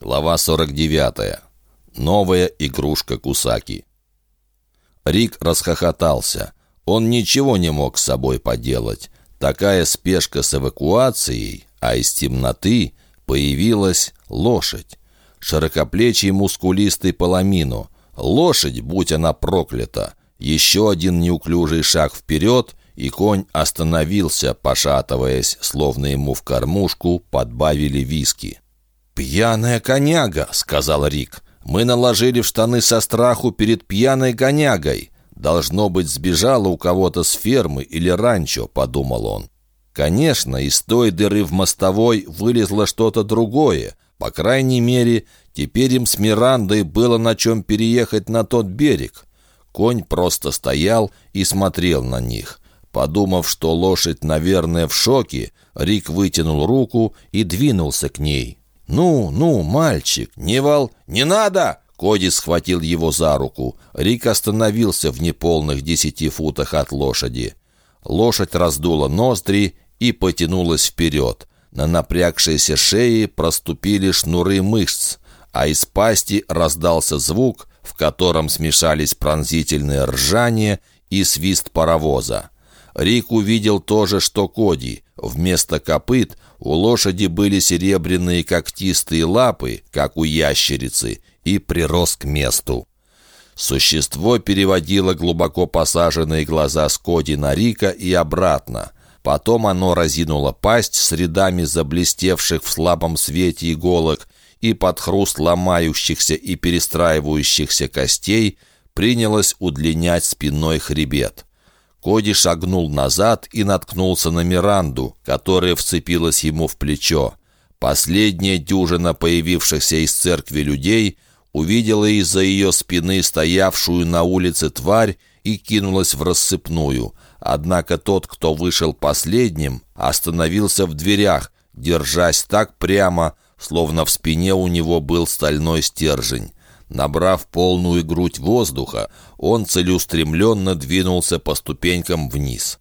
Глава 49. Новая игрушка Кусаки. Рик расхохотался. Он ничего не мог с собой поделать. Такая спешка с эвакуацией, а из темноты появилась лошадь. Широкоплечий мускулистый Паламино. Лошадь, будь она проклята. Еще один неуклюжий шаг вперед, и конь остановился, пошатываясь, словно ему в кормушку подбавили виски. «Пьяная коняга», — сказал Рик. «Мы наложили в штаны со страху перед пьяной конягой. Должно быть, сбежала у кого-то с фермы или ранчо», — подумал он. Конечно, из той дыры в мостовой вылезло что-то другое. По крайней мере, теперь им с Мирандой было на чем переехать на тот берег. Конь просто стоял и смотрел на них. Подумав, что лошадь, наверное, в шоке, Рик вытянул руку и двинулся к ней. «Ну, ну, мальчик, не вол... Не надо!» Коди схватил его за руку. Рик остановился в неполных десяти футах от лошади. Лошадь раздула ноздри и потянулась вперед. На напрягшейся шее проступили шнуры мышц, а из пасти раздался звук, в котором смешались пронзительное ржание и свист паровоза. Рик увидел то же, что Коди. Вместо копыт у лошади были серебряные когтистые лапы, как у ящерицы, и прирос к месту. Существо переводило глубоко посаженные глаза с Коди на Рика и обратно. Потом оно разинуло пасть с рядами заблестевших в слабом свете иголок и под хруст ломающихся и перестраивающихся костей принялось удлинять спиной хребет. Коди шагнул назад и наткнулся на Миранду, которая вцепилась ему в плечо. Последняя дюжина появившихся из церкви людей увидела из-за ее спины стоявшую на улице тварь и кинулась в рассыпную. Однако тот, кто вышел последним, остановился в дверях, держась так прямо, словно в спине у него был стальной стержень. Набрав полную грудь воздуха, он целеустремленно двинулся по ступенькам вниз.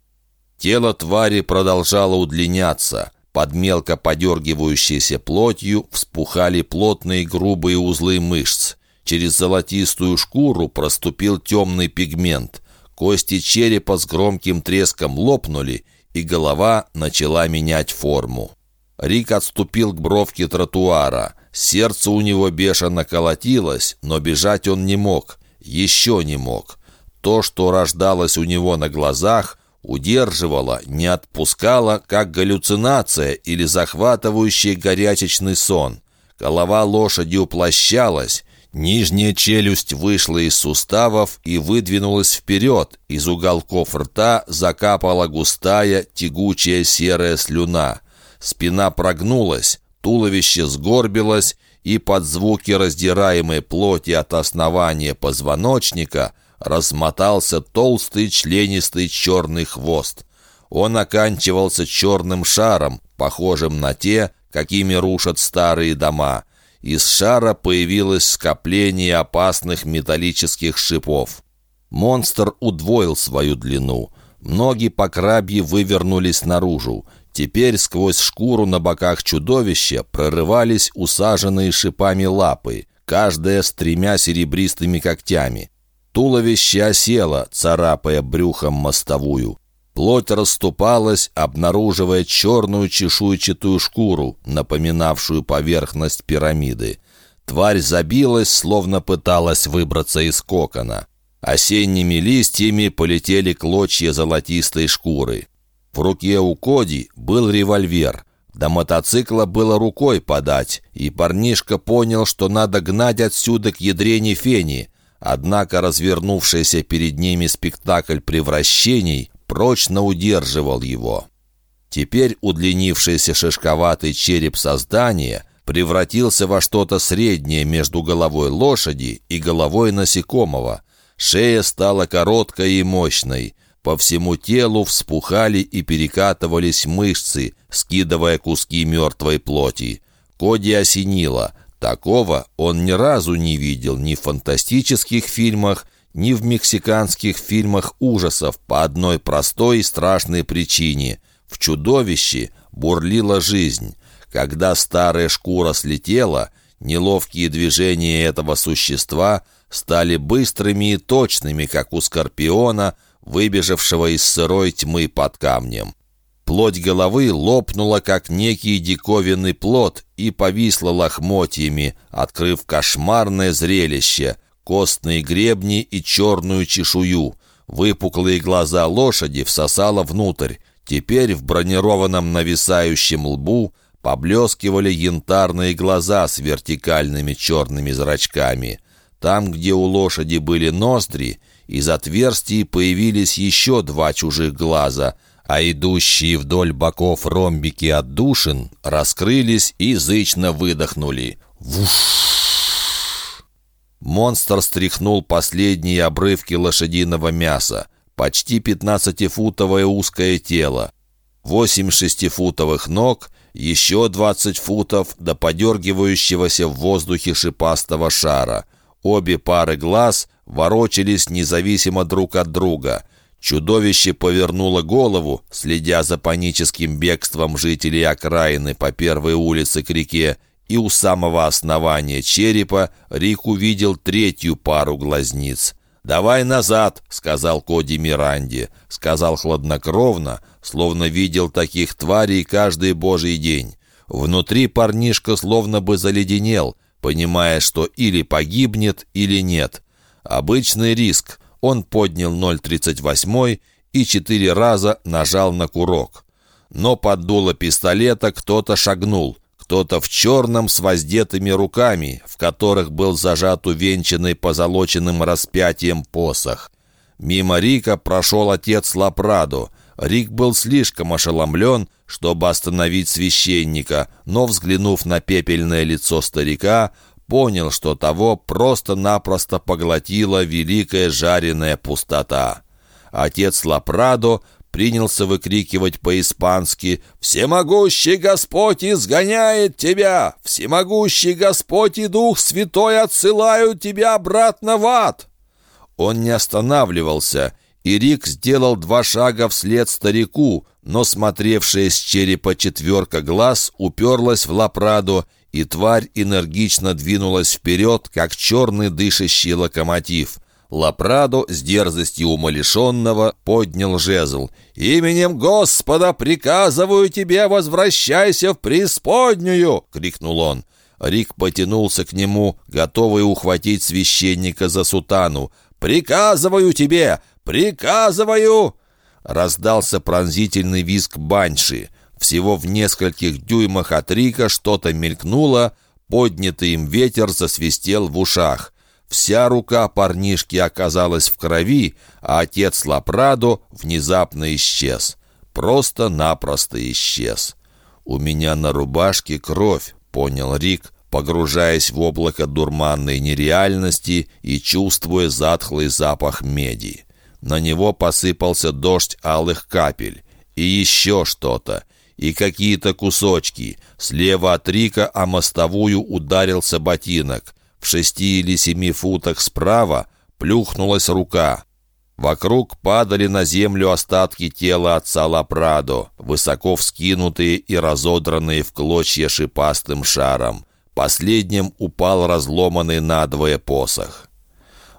Тело твари продолжало удлиняться. Под мелко подергивающейся плотью вспухали плотные грубые узлы мышц. Через золотистую шкуру проступил темный пигмент. Кости черепа с громким треском лопнули, и голова начала менять форму. Рик отступил к бровке тротуара. Сердце у него бешено колотилось, но бежать он не мог. Еще не мог. То, что рождалось у него на глазах, удерживало, не отпускало, как галлюцинация или захватывающий горячечный сон. Голова лошади уплощалась, нижняя челюсть вышла из суставов и выдвинулась вперед, из уголков рта закапала густая, тягучая серая слюна. Спина прогнулась, Туловище сгорбилось, и под звуки раздираемой плоти от основания позвоночника размотался толстый членистый черный хвост. Он оканчивался черным шаром, похожим на те, какими рушат старые дома. Из шара появилось скопление опасных металлических шипов. Монстр удвоил свою длину. Ноги по крабье вывернулись наружу. Теперь сквозь шкуру на боках чудовища прорывались усаженные шипами лапы, каждая с тремя серебристыми когтями. Туловище осело, царапая брюхом мостовую. Плоть расступалась, обнаруживая черную чешуйчатую шкуру, напоминавшую поверхность пирамиды. Тварь забилась, словно пыталась выбраться из кокона. Осенними листьями полетели клочья золотистой шкуры. В руке у Коди был револьвер. До мотоцикла было рукой подать, и парнишка понял, что надо гнать отсюда к ядрене фени. Однако развернувшийся перед ними спектакль превращений прочно удерживал его. Теперь удлинившийся шишковатый череп создания превратился во что-то среднее между головой лошади и головой насекомого. Шея стала короткой и мощной. По всему телу вспухали и перекатывались мышцы, скидывая куски мертвой плоти. Коди осенило. Такого он ни разу не видел ни в фантастических фильмах, ни в мексиканских фильмах ужасов по одной простой и страшной причине. В чудовище бурлила жизнь. Когда старая шкура слетела, Неловкие движения этого существа стали быстрыми и точными, как у скорпиона, выбежавшего из сырой тьмы под камнем. Плоть головы лопнула, как некий диковинный плод, и повисла лохмотьями, открыв кошмарное зрелище — костные гребни и черную чешую. Выпуклые глаза лошади всосало внутрь. Теперь в бронированном нависающем лбу поблескивали янтарные глаза с вертикальными черными зрачками. Там, где у лошади были ноздри, из отверстий появились еще два чужих глаза, а идущие вдоль боков ромбики отдушин раскрылись и язычно выдохнули. Вуш! Монстр стряхнул последние обрывки лошадиного мяса. Почти пятнадцатифутовое узкое тело. Восемь шестифутовых ног, еще двадцать футов до подергивающегося в воздухе шипастого шара. Обе пары глаз ворочались независимо друг от друга. Чудовище повернуло голову, следя за паническим бегством жителей окраины по первой улице к реке, и у самого основания черепа Рик увидел третью пару глазниц. «Давай назад», — сказал Коди Миранде. Сказал хладнокровно, словно видел таких тварей каждый божий день. Внутри парнишка словно бы заледенел, понимая, что или погибнет, или нет. Обычный риск. Он поднял 0,38 и четыре раза нажал на курок. Но под дуло пистолета кто-то шагнул — кто-то в черном с воздетыми руками, в которых был зажат увенчанный позолоченным распятием посох. Мимо Рика прошел отец Лапрадо. Рик был слишком ошеломлен, чтобы остановить священника, но, взглянув на пепельное лицо старика, понял, что того просто-напросто поглотила великая жареная пустота. Отец Лапрадо принялся выкрикивать по-испански «Всемогущий Господь изгоняет тебя! Всемогущий Господь и Дух Святой отсылают тебя обратно в ад!» Он не останавливался, и Рик сделал два шага вслед старику, но смотревшая с черепа четверка глаз уперлась в лапраду, и тварь энергично двинулась вперед, как черный дышащий локомотив. Лапрадо с дерзостью умалишенного поднял жезл. «Именем Господа приказываю тебе, возвращайся в преисподнюю!» — крикнул он. Рик потянулся к нему, готовый ухватить священника за сутану. «Приказываю тебе! Приказываю!» Раздался пронзительный визг баньши. Всего в нескольких дюймах от Рика что-то мелькнуло, поднятый им ветер засвистел в ушах. Вся рука парнишки оказалась в крови, а отец Лапрадо внезапно исчез. Просто-напросто исчез. «У меня на рубашке кровь», — понял Рик, погружаясь в облако дурманной нереальности и чувствуя затхлый запах меди. На него посыпался дождь алых капель. И еще что-то. И какие-то кусочки. Слева от Рика о мостовую ударился ботинок. В шести или семи футах справа плюхнулась рука. Вокруг падали на землю остатки тела отца Лапрадо, высоко вскинутые и разодранные в клочья шипастым шаром. Последним упал разломанный надвое посох.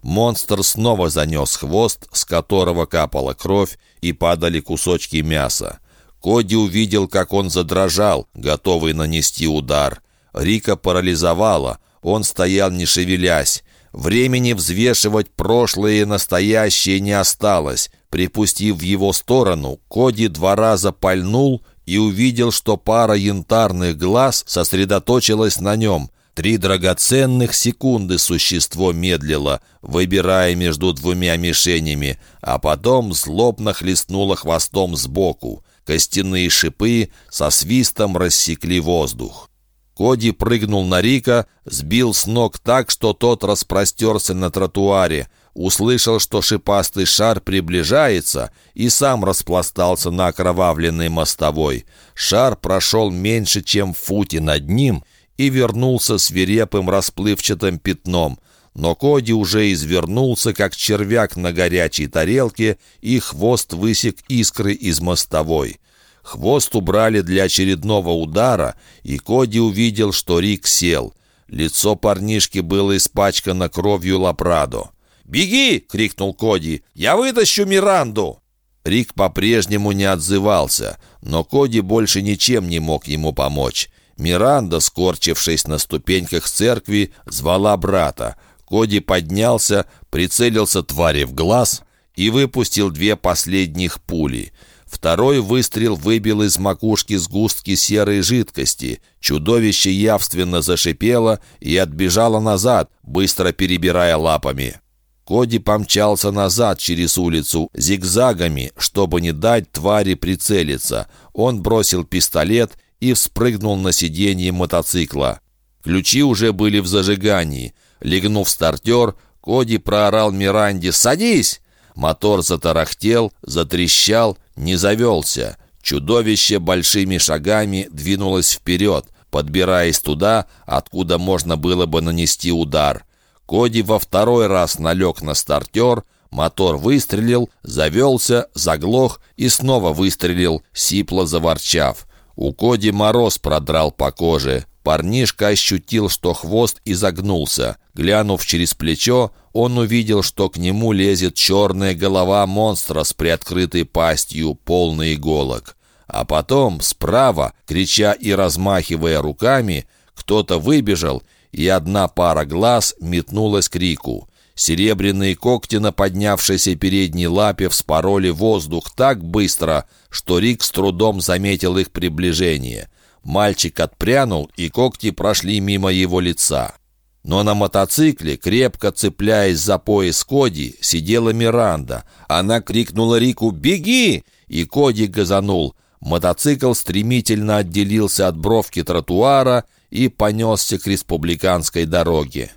Монстр снова занес хвост, с которого капала кровь, и падали кусочки мяса. Коди увидел, как он задрожал, готовый нанести удар. Рика парализовала, он стоял, не шевелясь. Времени взвешивать прошлое и настоящее не осталось. Припустив в его сторону, Коди два раза пальнул и увидел, что пара янтарных глаз сосредоточилась на нем. Три драгоценных секунды существо медлило, выбирая между двумя мишенями, а потом злобно хлестнуло хвостом сбоку. Костяные шипы со свистом рассекли воздух. Коди прыгнул на Рика, сбил с ног так, что тот распростерся на тротуаре, услышал, что шипастый шар приближается, и сам распластался на окровавленной мостовой. Шар прошел меньше, чем в футе над ним, и вернулся свирепым расплывчатым пятном. Но Коди уже извернулся, как червяк на горячей тарелке, и хвост высек искры из мостовой. Хвост убрали для очередного удара, и Коди увидел, что Рик сел. Лицо парнишки было испачкано кровью Лапрадо. «Беги!» — крикнул Коди. «Я вытащу Миранду!» Рик по-прежнему не отзывался, но Коди больше ничем не мог ему помочь. Миранда, скорчившись на ступеньках церкви, звала брата. Коди поднялся, прицелился твари в глаз и выпустил две последних пули. Второй выстрел выбил из макушки сгустки серой жидкости. Чудовище явственно зашипело и отбежало назад, быстро перебирая лапами. Коди помчался назад через улицу зигзагами, чтобы не дать твари прицелиться. Он бросил пистолет и спрыгнул на сиденье мотоцикла. Ключи уже были в зажигании. Легнув стартер, Коди проорал Миранде «Садись!». Мотор затарахтел, затрещал, не завелся. Чудовище большими шагами двинулось вперед, подбираясь туда, откуда можно было бы нанести удар. Коди во второй раз налег на стартер, мотор выстрелил, завелся, заглох и снова выстрелил, сипло заворчав. У Коди мороз продрал по коже. Парнишка ощутил, что хвост изогнулся. Глянув через плечо, он увидел, что к нему лезет черная голова монстра с приоткрытой пастью, полной иголок. А потом, справа, крича и размахивая руками, кто-то выбежал и одна пара глаз метнулась к Рику. Серебряные когти на поднявшейся передней лапе вспороли воздух так быстро, что Рик с трудом заметил их приближение. Мальчик отпрянул, и когти прошли мимо его лица. Но на мотоцикле, крепко цепляясь за пояс Коди, сидела Миранда. Она крикнула Рику «Беги!» и Коди газанул. Мотоцикл стремительно отделился от бровки тротуара и понесся к республиканской дороге.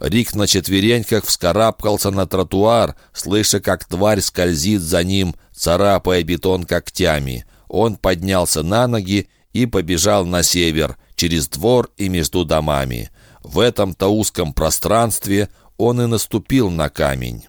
Рик на четвереньках вскарабкался на тротуар, слыша, как тварь скользит за ним, царапая бетон когтями. Он поднялся на ноги и побежал на север, через двор и между домами. В этом-то узком пространстве он и наступил на камень.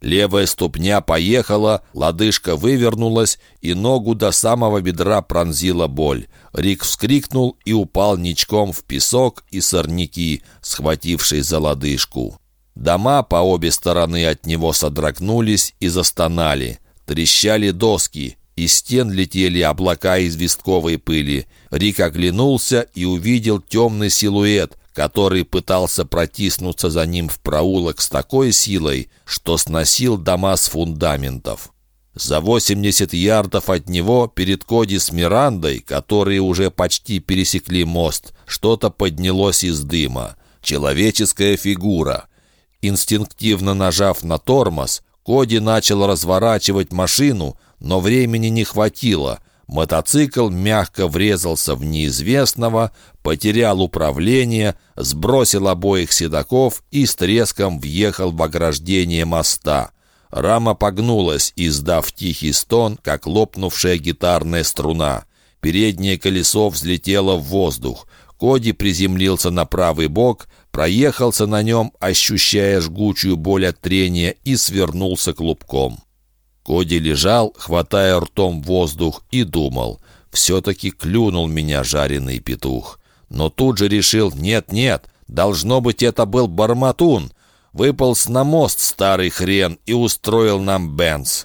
Левая ступня поехала, лодыжка вывернулась, и ногу до самого бедра пронзила боль. Рик вскрикнул и упал ничком в песок и сорняки, схватившись за лодыжку. Дома по обе стороны от него содрогнулись и застонали. Трещали доски, из стен летели облака известковой пыли. Рик оглянулся и увидел темный силуэт, который пытался протиснуться за ним в проулок с такой силой, что сносил дома с фундаментов. За 80 ярдов от него перед Коди с Мирандой, которые уже почти пересекли мост, что-то поднялось из дыма. Человеческая фигура. Инстинктивно нажав на тормоз, Коди начал разворачивать машину, но времени не хватило. Мотоцикл мягко врезался в неизвестного, потерял управление, сбросил обоих седаков и с треском въехал в ограждение моста. Рама погнулась, издав тихий стон, как лопнувшая гитарная струна. Переднее колесо взлетело в воздух. Коди приземлился на правый бок, проехался на нем, ощущая жгучую боль от трения, и свернулся клубком. Коди лежал, хватая ртом воздух, и думал. «Все-таки клюнул меня жареный петух». Но тут же решил «нет-нет, должно быть, это был барматун». Выполз на мост старый хрен и устроил нам Бенц.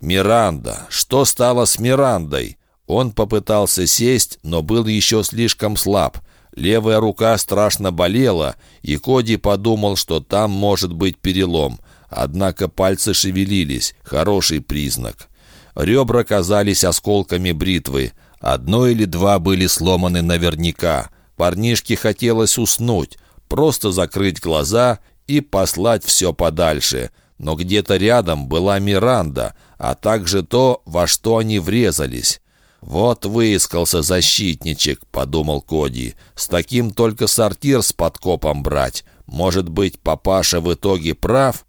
Миранда. Что стало с Мирандой? Он попытался сесть, но был еще слишком слаб. Левая рука страшно болела, и Коди подумал, что там может быть перелом. Однако пальцы шевелились, хороший признак. Ребра казались осколками бритвы. Одно или два были сломаны наверняка. Парнишке хотелось уснуть, просто закрыть глаза и послать все подальше. Но где-то рядом была Миранда, а также то, во что они врезались. «Вот выискался защитничек», — подумал Коди. «С таким только сортир с подкопом брать. Может быть, папаша в итоге прав?»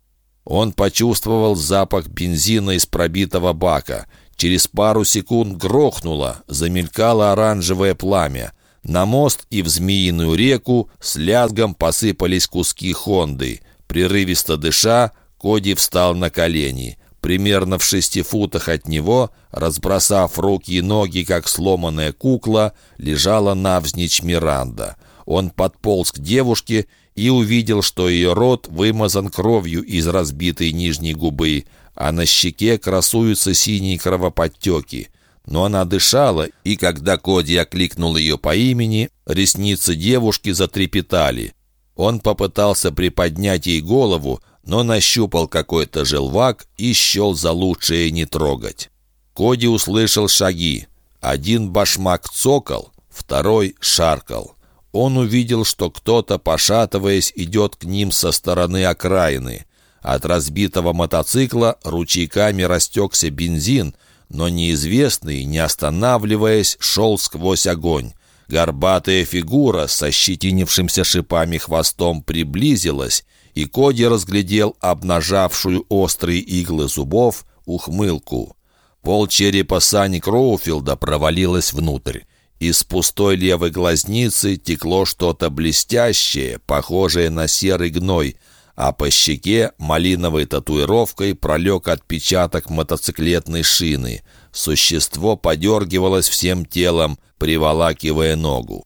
Он почувствовал запах бензина из пробитого бака. Через пару секунд грохнуло, замелькало оранжевое пламя. На мост и в Змеиную реку с лязгом посыпались куски Хонды. Прерывисто дыша, Коди встал на колени. Примерно в шести футах от него, разбросав руки и ноги, как сломанная кукла, лежала навзничь Миранда. Он подполз к девушке и увидел, что ее рот вымазан кровью из разбитой нижней губы, а на щеке красуются синие кровоподтеки. Но она дышала, и когда Коди окликнул ее по имени, ресницы девушки затрепетали. Он попытался приподнять ей голову, но нащупал какой-то желвак и счел за лучшее не трогать. Коди услышал шаги. Один башмак цокал, второй шаркал. Он увидел, что кто-то, пошатываясь, идет к ним со стороны окраины. От разбитого мотоцикла ручейками растекся бензин, но неизвестный, не останавливаясь, шел сквозь огонь. Горбатая фигура со щетинившимся шипами хвостом приблизилась, и Коди разглядел обнажавшую острые иглы зубов ухмылку. Пол черепа Сани Кроуфилда провалилась внутрь. Из пустой левой глазницы текло что-то блестящее, похожее на серый гной, а по щеке малиновой татуировкой пролег отпечаток мотоциклетной шины. Существо подергивалось всем телом, приволакивая ногу.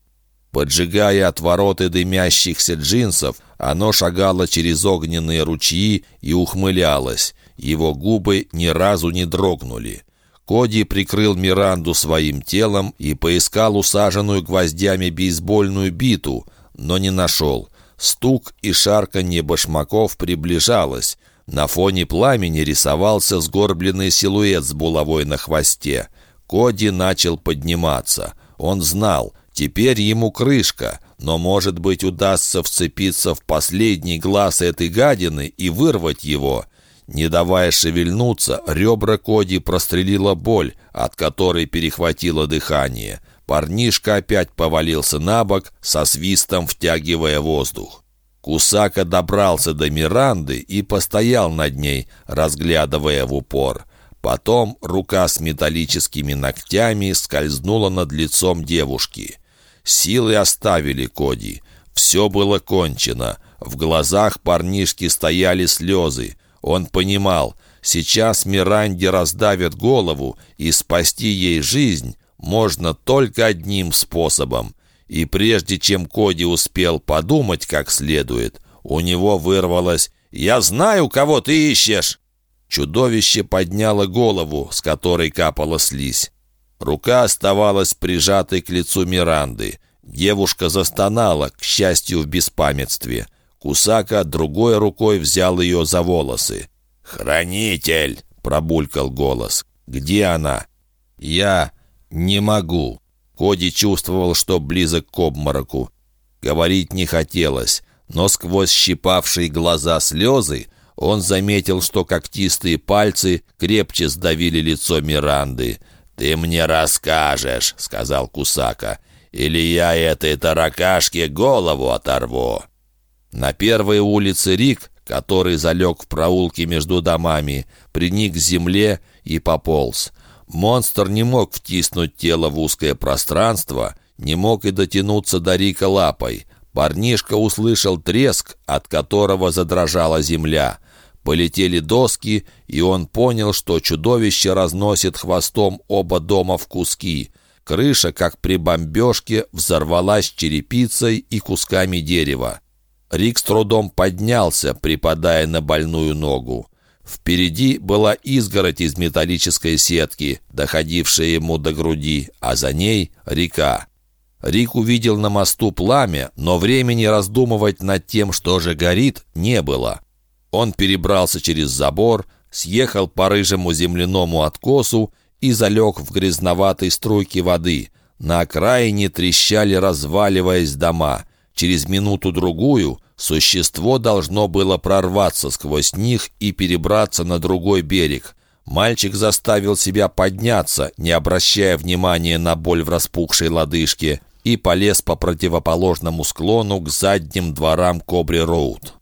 Поджигая отвороты дымящихся джинсов, оно шагало через огненные ручьи и ухмылялось. Его губы ни разу не дрогнули. Коди прикрыл Миранду своим телом и поискал усаженную гвоздями бейсбольную биту, но не нашел. Стук и шарканье башмаков приближалось. На фоне пламени рисовался сгорбленный силуэт с булавой на хвосте. Коди начал подниматься. Он знал, теперь ему крышка, но, может быть, удастся вцепиться в последний глаз этой гадины и вырвать его. Не давая шевельнуться, ребра Коди прострелила боль, от которой перехватило дыхание. Парнишка опять повалился на бок, со свистом втягивая воздух. Кусака добрался до Миранды и постоял над ней, разглядывая в упор. Потом рука с металлическими ногтями скользнула над лицом девушки. Силы оставили Коди. Все было кончено. В глазах парнишки стояли слезы. Он понимал, сейчас Миранде раздавят голову, и спасти ей жизнь можно только одним способом. И прежде чем Коди успел подумать как следует, у него вырвалось «Я знаю, кого ты ищешь!» Чудовище подняло голову, с которой капала слизь. Рука оставалась прижатой к лицу Миранды. Девушка застонала, к счастью, в беспамятстве. Кусака другой рукой взял ее за волосы. «Хранитель!» — пробулькал голос. «Где она?» «Я не могу». Коди чувствовал, что близок к обмороку. Говорить не хотелось, но сквозь щипавшие глаза слезы он заметил, что когтистые пальцы крепче сдавили лицо Миранды. «Ты мне расскажешь», — сказал Кусака, — «или я этой таракашке голову оторву». На первой улице Рик, который залег в проулке между домами, приник к земле и пополз. Монстр не мог втиснуть тело в узкое пространство, не мог и дотянуться до Рика лапой. Парнишка услышал треск, от которого задрожала земля. Полетели доски, и он понял, что чудовище разносит хвостом оба дома в куски. Крыша, как при бомбежке, взорвалась черепицей и кусками дерева. Рик с трудом поднялся, припадая на больную ногу. Впереди была изгородь из металлической сетки, доходившая ему до груди, а за ней — река. Рик увидел на мосту пламя, но времени раздумывать над тем, что же горит, не было. Он перебрался через забор, съехал по рыжему земляному откосу и залег в грязноватой струйке воды. На окраине трещали, разваливаясь дома. Через минуту-другую Существо должно было прорваться сквозь них и перебраться на другой берег. Мальчик заставил себя подняться, не обращая внимания на боль в распухшей лодыжке, и полез по противоположному склону к задним дворам Кобри-Роуд.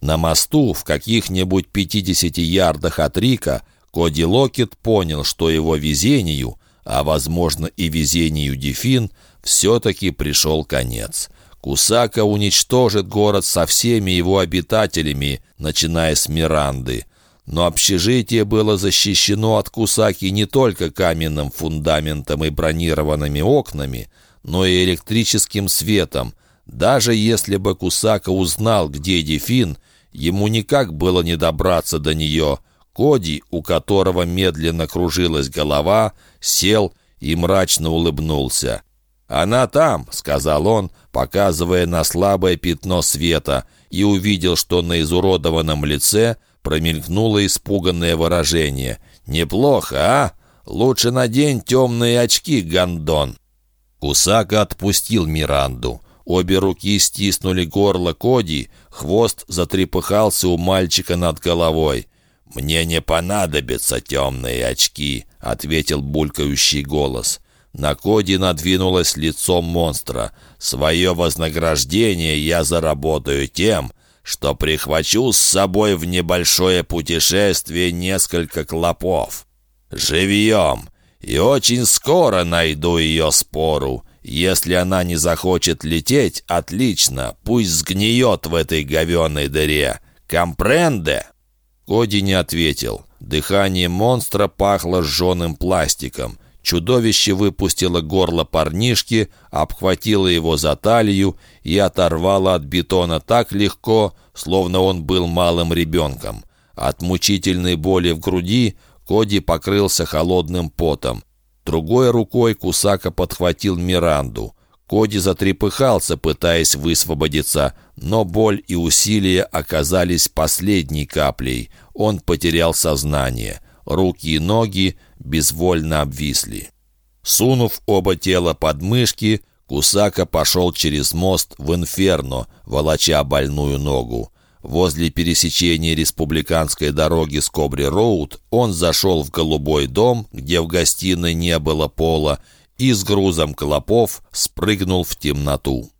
На мосту, в каких-нибудь 50 ярдах от Рика, Коди Локет понял, что его везению, а, возможно, и везению Дефин, все-таки пришел конец — Кусака уничтожит город со всеми его обитателями, начиная с Миранды. Но общежитие было защищено от Кусаки не только каменным фундаментом и бронированными окнами, но и электрическим светом. Даже если бы Кусака узнал, где Дефин, ему никак было не добраться до нее. Коди, у которого медленно кружилась голова, сел и мрачно улыбнулся. «Она там», — сказал он, показывая на слабое пятно света, и увидел, что на изуродованном лице промелькнуло испуганное выражение. «Неплохо, а? Лучше надень темные очки, гондон». Кусака отпустил Миранду. Обе руки стиснули горло Коди, хвост затрепыхался у мальчика над головой. «Мне не понадобятся темные очки», — ответил булькающий голос. На Коди надвинулось лицо монстра. «Свое вознаграждение я заработаю тем, что прихвачу с собой в небольшое путешествие несколько клопов. Живьем! И очень скоро найду ее спору. Если она не захочет лететь, отлично, пусть сгниет в этой говеной дыре. Компренде?» Коди не ответил. Дыхание монстра пахло сжженным пластиком. Чудовище выпустило горло парнишки, обхватило его за талию и оторвало от бетона так легко, словно он был малым ребенком. От мучительной боли в груди Коди покрылся холодным потом. Другой рукой Кусака подхватил Миранду. Коди затрепыхался, пытаясь высвободиться, но боль и усилия оказались последней каплей. Он потерял сознание. Руки и ноги безвольно обвисли. Сунув оба тела под мышки, Кусака пошел через мост в Инферно, волоча больную ногу. Возле пересечения республиканской дороги с Кобри-Роуд он зашел в голубой дом, где в гостиной не было пола, и с грузом клопов спрыгнул в темноту.